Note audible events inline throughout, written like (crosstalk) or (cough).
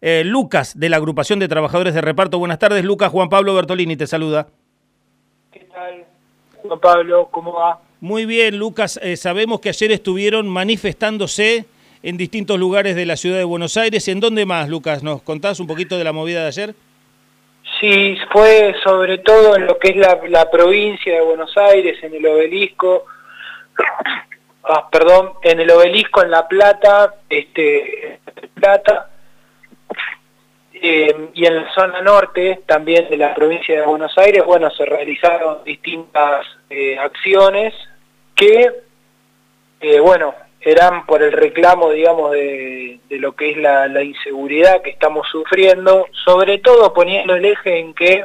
eh, Lucas de la agrupación de trabajadores de reparto. Buenas tardes, Lucas. Juan Pablo Bertolini te saluda. ¿Qué tal? Juan Pablo, ¿cómo va? Muy bien, Lucas. Eh, sabemos que ayer estuvieron manifestándose en distintos lugares de la ciudad de Buenos Aires. ¿En dónde más, Lucas? ¿Nos contás un poquito de la movida de ayer? Sí, fue sobre todo en lo que es la, provincia de Buenos Aires, en el obelisco, (coughs) ah, perdón, en el obelisco en La Plata, este, Plata, eh, y en la zona norte también de la provincia de Buenos Aires, bueno, se realizaron distintas eh, acciones que, eh, bueno, eran por el reclamo, digamos, de, lo que es la, inseguridad que estamos sufriendo, sobre todo poniendo el eje en que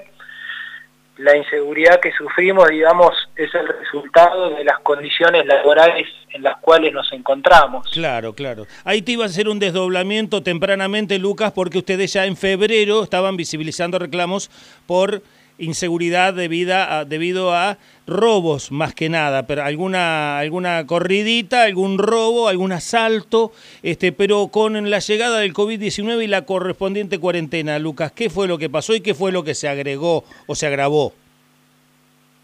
la inseguridad que sufrimos, digamos, es el resultado de las condiciones laborales en las cuales nos encontramos. Claro, claro. Ahí te iba a hacer un desdoblamiento tempranamente, Lucas, porque ustedes ya en febrero estaban visibilizando reclamos por inseguridad debida debido a robos más que nada, pero alguna, alguna corridita, algún robo, algún asalto, este, pero con la llegada del COVID-19 y la correspondiente cuarentena, Lucas, ¿qué fue lo que pasó y qué fue lo que se agregó o se agravó?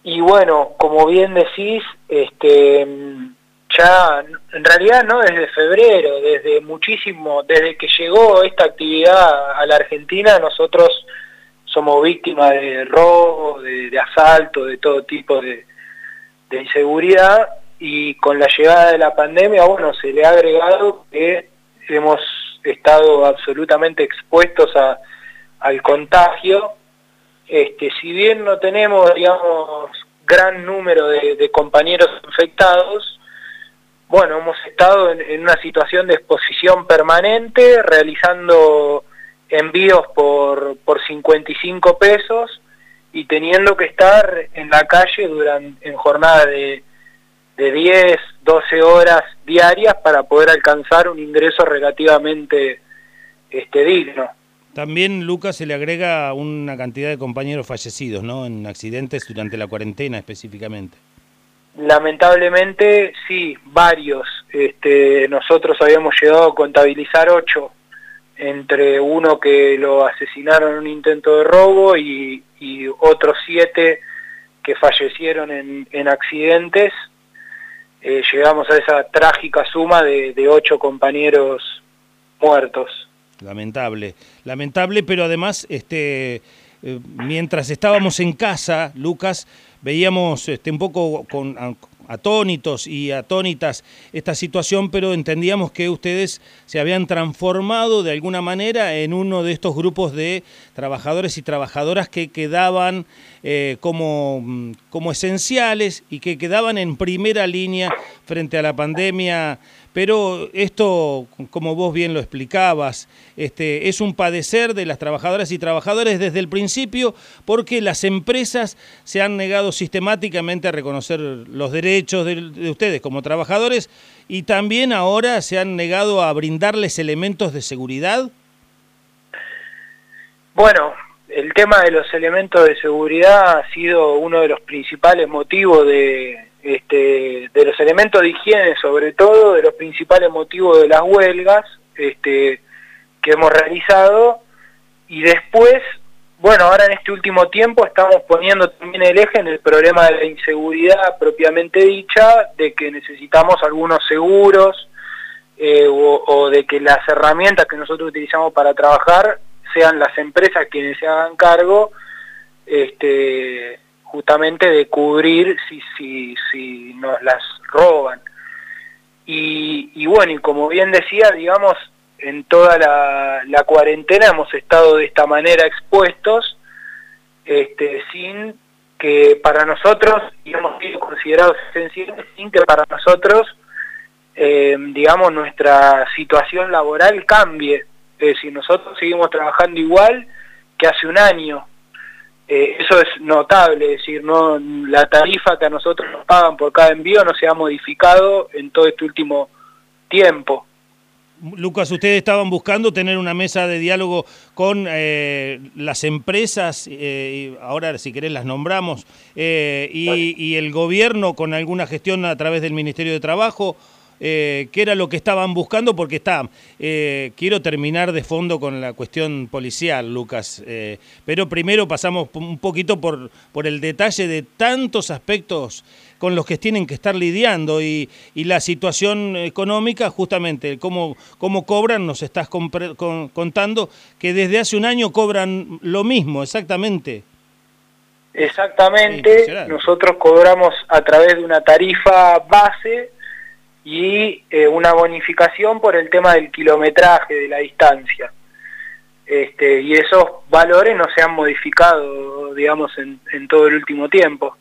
Y bueno, como bien decís, este, ya en realidad no desde febrero, desde muchísimo, desde que llegó esta actividad a la Argentina, nosotros somos víctimas de robo, de, asalto, de todo tipo de, inseguridad y con la llegada de la pandemia, bueno, se le ha agregado que hemos estado absolutamente expuestos al contagio. Este, si bien no tenemos, digamos, gran número de, compañeros infectados, bueno, hemos estado en, una situación de exposición permanente, realizando envíos por, por 55 pesos y teniendo que estar en la calle durante, en jornada de, de 10, 12 horas diarias para poder alcanzar un ingreso relativamente este, digno. También, Lucas, se le agrega una cantidad de compañeros fallecidos, ¿no? En accidentes durante la cuarentena específicamente. Lamentablemente, sí, varios. Este, nosotros habíamos llegado a contabilizar ocho entre uno que lo asesinaron en un intento de robo y, otros siete que fallecieron en, accidentes, eh, llegamos a esa trágica suma de, ocho compañeros muertos. Lamentable, lamentable, pero además, este, eh, mientras estábamos en casa, Lucas, veíamos este, un poco con, atónitos y atónitas esta situación, pero entendíamos que ustedes se habían transformado de alguna manera en uno de estos grupos de trabajadores y trabajadoras que quedaban eh, como, mm, como esenciales y que quedaban en primera línea frente a la pandemia pero esto, como vos bien lo explicabas, este, es un padecer de las trabajadoras y trabajadores desde el principio porque las empresas se han negado sistemáticamente a reconocer los derechos de, ustedes como trabajadores y también ahora se han negado a brindarles elementos de seguridad. Bueno, el tema de los elementos de seguridad ha sido uno de los principales motivos de, este, de los elementos de higiene, sobre todo de los principales motivos de las huelgas este, que hemos realizado, y después, bueno, ahora en este último tiempo estamos poniendo también el eje en el problema de la inseguridad propiamente dicha, de que necesitamos algunos seguros, eh, o, de que las herramientas que nosotros utilizamos para trabajar sean las empresas quienes se hagan cargo este, justamente de cubrir si, si, si nos las roban. Y, y, bueno, y como bien decía, digamos, en toda la, cuarentena hemos estado de esta manera expuestos, este, sin que para nosotros, y hemos sido considerados esenciales, sin que para nosotros, eh, digamos, nuestra situación laboral cambie. Es decir, nosotros seguimos trabajando igual que hace un año, eh, eso es notable, es decir, no la tarifa que a nosotros nos pagan por cada envío no se ha modificado en todo este último tiempo. Lucas, ustedes estaban buscando tener una mesa de diálogo con eh, las empresas, eh, ahora si querés las nombramos, y, y, el gobierno con alguna gestión a través del Ministerio de Trabajo. Eh, qué era lo que estaban buscando, porque está, eh, quiero terminar de fondo con la cuestión policial, Lucas, eh, pero primero pasamos un poquito por, por el detalle de tantos aspectos con los que tienen que estar lidiando y, la situación económica, justamente, cómo, cómo cobran, nos estás contando que desde hace un año cobran lo mismo, exactamente. Exactamente, nosotros cobramos a través de una tarifa base y eh, una bonificación por el tema del kilometraje, de la distancia. Este, y esos valores no se han modificado, digamos, en, todo el último tiempo.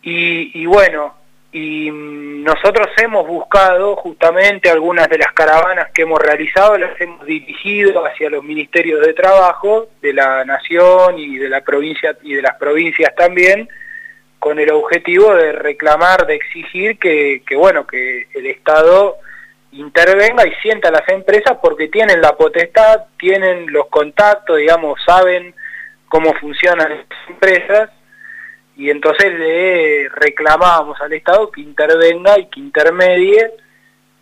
Y, y, bueno, y mm, nosotros hemos buscado justamente algunas de las caravanas que hemos realizado, las hemos dirigido hacia los ministerios de trabajo de la nación y de la provincia y de las provincias también, con el objetivo de reclamar, de exigir que, bueno, que el Estado intervenga y sienta a las empresas porque tienen la potestad, tienen los contactos, digamos, saben cómo funcionan las empresas y entonces le reclamábamos al Estado que intervenga y que intermedie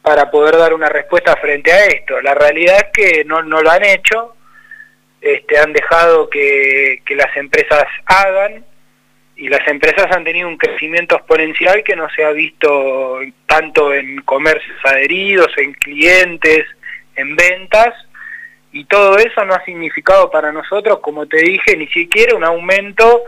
para poder dar una respuesta frente a esto. La realidad es que no, lo han hecho, este, han dejado que las empresas hagan, y las empresas han tenido un crecimiento exponencial que no se ha visto tanto en comercios adheridos, en clientes, en ventas, y todo eso no ha significado para nosotros, como te dije, ni siquiera un aumento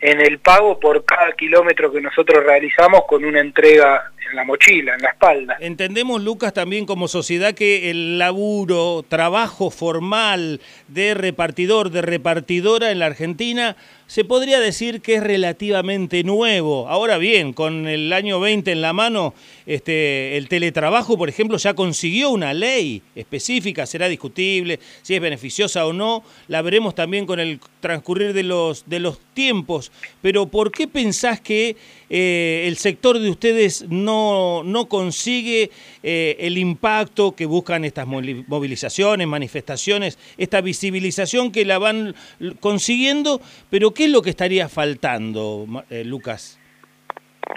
en el pago por cada kilómetro que nosotros realizamos con una entrega en la mochila, en la espalda. Entendemos, Lucas, también como sociedad que el laburo, trabajo formal de repartidor, de repartidora en la Argentina se podría decir que es relativamente nuevo. Ahora bien, con el año 20 en la mano, este, el teletrabajo, por ejemplo, ya consiguió una ley específica, será discutible si es beneficiosa o no, la veremos también con el transcurrir de los, de los tiempos, pero ¿por qué pensás que eh, el sector de ustedes no, no consigue eh, el impacto que buscan estas movilizaciones, manifestaciones, esta visibilización que la van consiguiendo, pero ¿qué es lo que estaría faltando, eh, Lucas?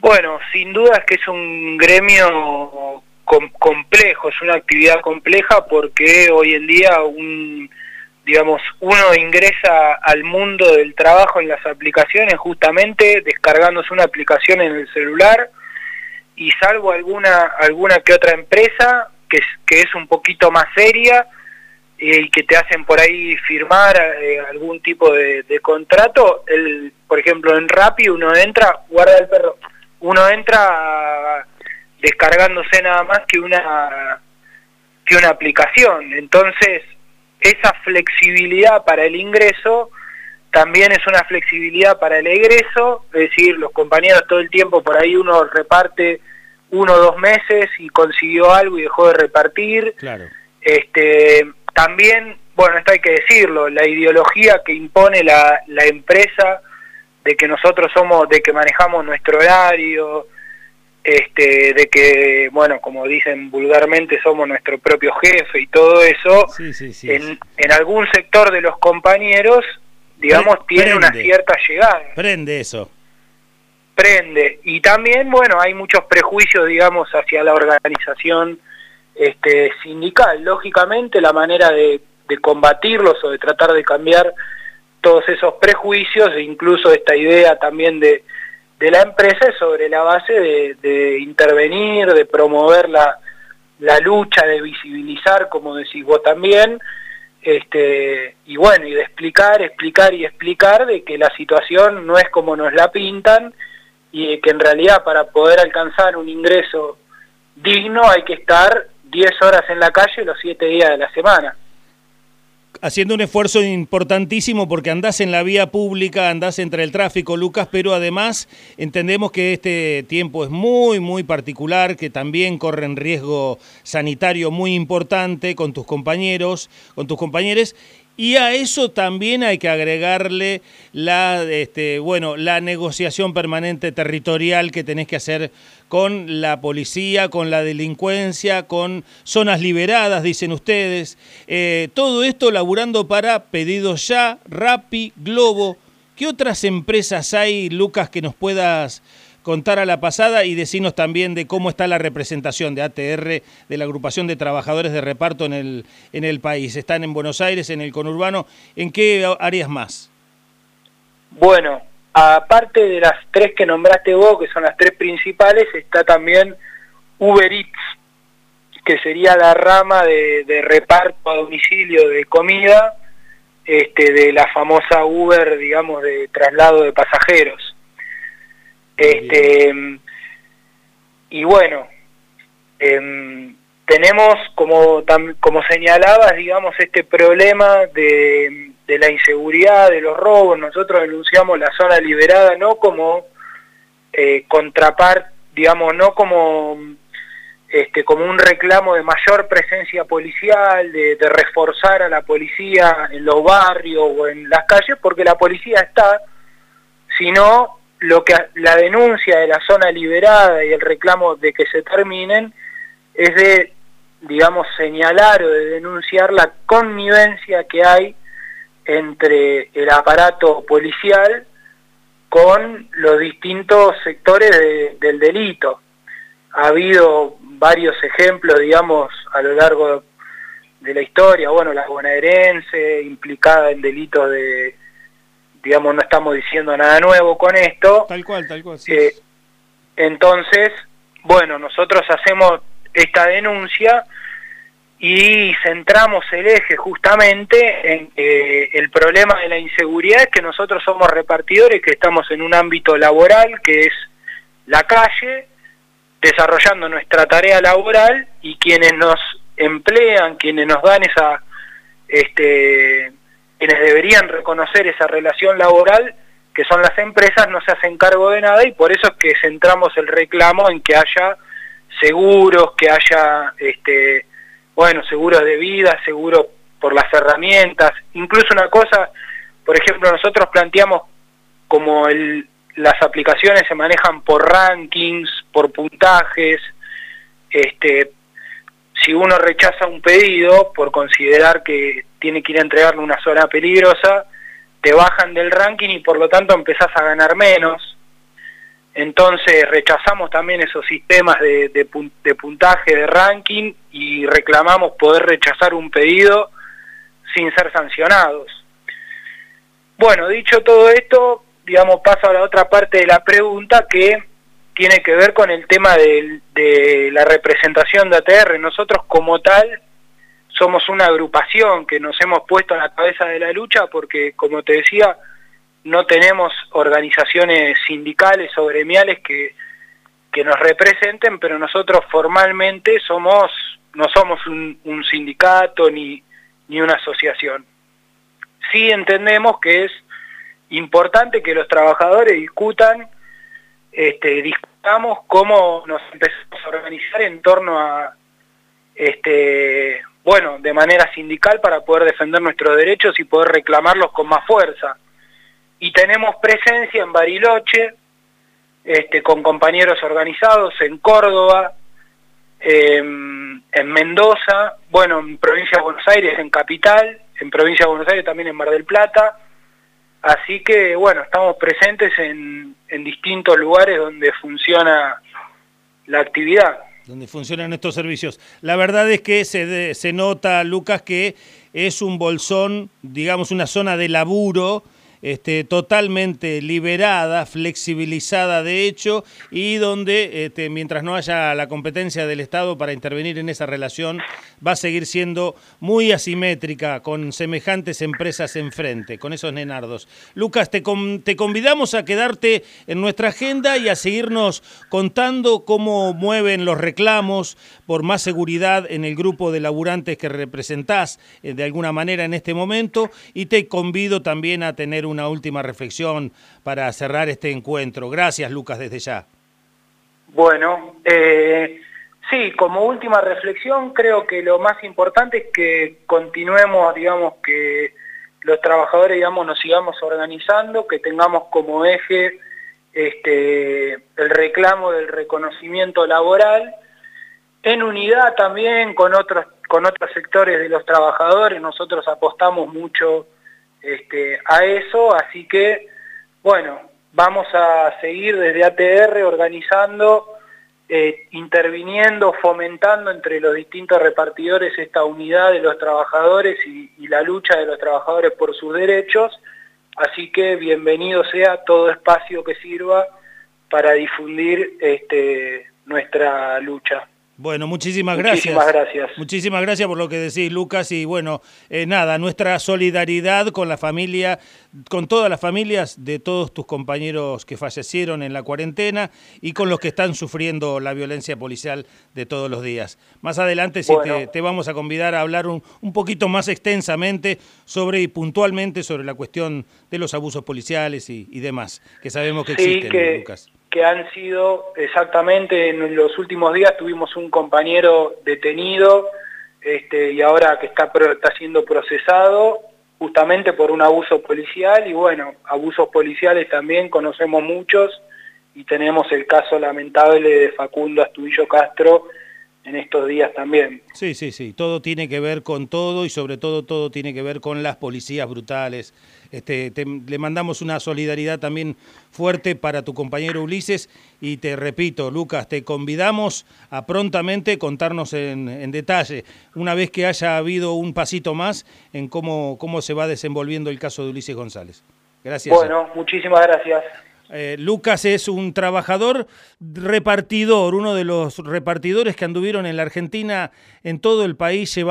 Bueno, sin duda es que es un gremio complejo, es una actividad compleja porque hoy en día un digamos, uno ingresa al mundo del trabajo en las aplicaciones justamente descargándose una aplicación en el celular y salvo alguna alguna que otra empresa que es, que es un poquito más seria, y que te hacen por ahí firmar eh, algún tipo de, contrato, el, por ejemplo en Rappi uno entra, guarda el perro, uno entra descargándose nada más que una que una aplicación, entonces esa flexibilidad para el ingreso también es una flexibilidad para el egreso, es decir, los compañeros todo el tiempo por ahí uno reparte uno o dos meses y consiguió algo y dejó de repartir. Claro. Este, también, bueno, esto hay que decirlo, la ideología que impone la, la empresa de que nosotros somos, de que manejamos nuestro horario, este, de que, bueno, como dicen vulgarmente, somos nuestro propio jefe y todo eso, en, en, algún sector de los compañeros, digamos, tiene una cierta llegada. Prende eso. Prende. Y también, bueno, hay muchos prejuicios, digamos, hacia la organización este, sindical. Lógicamente la manera de, combatirlos o de tratar de cambiar todos esos prejuicios e incluso esta idea también de, la empresa es sobre la base de, intervenir, de promover la, la, lucha, de visibilizar, como decís vos también, este, y bueno, y de explicar, explicar y explicar de que la situación no es como nos la pintan y que en realidad para poder alcanzar un ingreso digno hay que estar 10 horas en la calle los 7 días de la semana. Haciendo un esfuerzo importantísimo porque andás en la vía pública, andás entre el tráfico, Lucas, pero además entendemos que este tiempo es muy, muy particular, que también corren riesgo sanitario muy importante con tus compañeros, con tus compañeros, y a eso también hay que agregarle la, este, bueno, la negociación permanente territorial que tenés que hacer con la policía, con la delincuencia, con zonas liberadas, dicen ustedes. Eh, todo esto laburando para Pedidos Ya, Rappi, Globo. ¿Qué otras empresas hay, Lucas, que nos puedas contar a la pasada y decirnos también de cómo está la representación de ATR, de la agrupación de trabajadores de reparto en el, en el país. Están en Buenos Aires, en el conurbano. ¿En qué áreas más? Bueno, aparte de las tres que nombraste vos, que son las tres principales, está también Uber Eats, que sería la rama de, reparto a domicilio de comida este, de la famosa Uber, digamos, de traslado de pasajeros. Este, y bueno, em, tenemos, como, como señalabas, digamos, este problema de, de la inseguridad, de los robos. Nosotros denunciamos la zona liberada no como eh, contraparte, digamos, no como este, como un reclamo de mayor presencia policial, de, reforzar a la policía en los barrios o en las calles, porque la policía está, sino lo que la denuncia de la zona liberada y el reclamo de que se terminen es de, digamos, señalar o de denunciar la connivencia que hay entre el aparato policial con los distintos sectores del delito. Ha habido varios ejemplos, digamos, a lo largo de la historia, bueno, la bonaerense, implicada en delitos de, digamos, no estamos diciendo nada nuevo con esto. Tal cual, tal cual. Eh, entonces, bueno, nosotros hacemos esta denuncia y centramos el eje justamente en que el problema de la inseguridad que nosotros somos repartidores, que estamos en un ámbito laboral que es la calle, desarrollando nuestra tarea laboral y quienes nos emplean, quienes nos dan esa, este, quienes deberían reconocer esa relación laboral, que son las empresas, no se hacen cargo de nada y por eso es que centramos el reclamo en que haya seguros, que haya, este, bueno, seguros de vida, seguros por las herramientas, incluso una cosa, por ejemplo, nosotros planteamos como el, las aplicaciones se manejan por rankings, por puntajes, este, si uno rechaza un pedido por considerar que tiene que ir a entregarle una zona peligrosa, te bajan del ranking y por lo tanto empezás a ganar menos. Entonces rechazamos también esos sistemas de, de puntaje, de ranking y reclamamos poder rechazar un pedido sin ser sancionados. Bueno, dicho todo esto, digamos, paso a la otra parte de la pregunta que tiene que ver con el tema de, la representación de ATR. Nosotros como tal somos una agrupación que nos hemos puesto en la cabeza de la lucha porque, como te decía, no tenemos organizaciones sindicales o gremiales que, que nos representen, pero nosotros formalmente somos no somos un, sindicato ni, ni una asociación. Sí entendemos que es importante que los trabajadores discutan, este, discutamos cómo nos empezamos a organizar en torno a, este, bueno, de manera sindical para poder defender nuestros derechos y poder reclamarlos con más fuerza. Y tenemos presencia en Bariloche, este, con compañeros organizados en Córdoba, em, en Mendoza, bueno, en Provincia de Buenos Aires, en Capital, en Provincia de Buenos Aires también en Mar del Plata, Así que bueno, estamos presentes en, distintos lugares donde funciona la actividad. Donde funcionan estos servicios. La verdad es que se, se nota, Lucas, que es un bolsón, digamos, una zona de laburo este, totalmente liberada, flexibilizada de hecho, y donde este, mientras no haya la competencia del Estado para intervenir en esa relación, va a seguir siendo muy asimétrica con semejantes empresas enfrente, con esos nenardos. Lucas, te, te convidamos a quedarte en nuestra agenda y a seguirnos contando cómo mueven los reclamos por más seguridad en el grupo de laburantes que representás eh, de alguna manera en este momento, y te convido también a tener una última reflexión para cerrar este encuentro. Gracias, Lucas, desde ya. Bueno, eh, sí, como última reflexión, creo que lo más importante es que continuemos, digamos, que los trabajadores, digamos, nos sigamos organizando, que tengamos como eje este, el reclamo del reconocimiento laboral, en unidad también con otros, con otros sectores de los trabajadores, nosotros apostamos mucho este, a eso, así que, bueno, vamos a seguir desde ATR organizando, eh, interviniendo, fomentando entre los distintos repartidores esta unidad de los trabajadores y, la lucha de los trabajadores por sus derechos, así que bienvenido sea todo espacio que sirva para difundir este, nuestra lucha. Bueno, muchísimas gracias. Muchísimas gracias. Muchísimas gracias por lo que decís, Lucas. Y bueno, eh, nada, nuestra solidaridad con la familia, con todas las familias de todos tus compañeros que fallecieron en la cuarentena y con los que están sufriendo la violencia policial de todos los días. Más adelante sí te, vamos a convidar a hablar un, un, poquito más extensamente sobre y puntualmente sobre la cuestión de los abusos policiales y, y demás, que sabemos que existen, Lucas que han sido exactamente en los últimos días tuvimos un compañero detenido este, y ahora que está, está siendo procesado justamente por un abuso policial y bueno, abusos policiales también conocemos muchos y tenemos el caso lamentable de Facundo Astudillo Castro en estos días también. Sí, sí, sí, todo tiene que ver con todo y sobre todo todo tiene que ver con las policías brutales. Este, le mandamos una solidaridad también fuerte para tu compañero Ulises y te repito, Lucas, te convidamos a prontamente contarnos en, en detalle, una vez que haya habido un pasito más en cómo, cómo se va desenvolviendo el caso de Ulises González. Gracias. Bueno, muchísimas gracias. Eh, Lucas es un trabajador repartidor, uno de los repartidores que anduvieron en la Argentina, en todo el país, llevando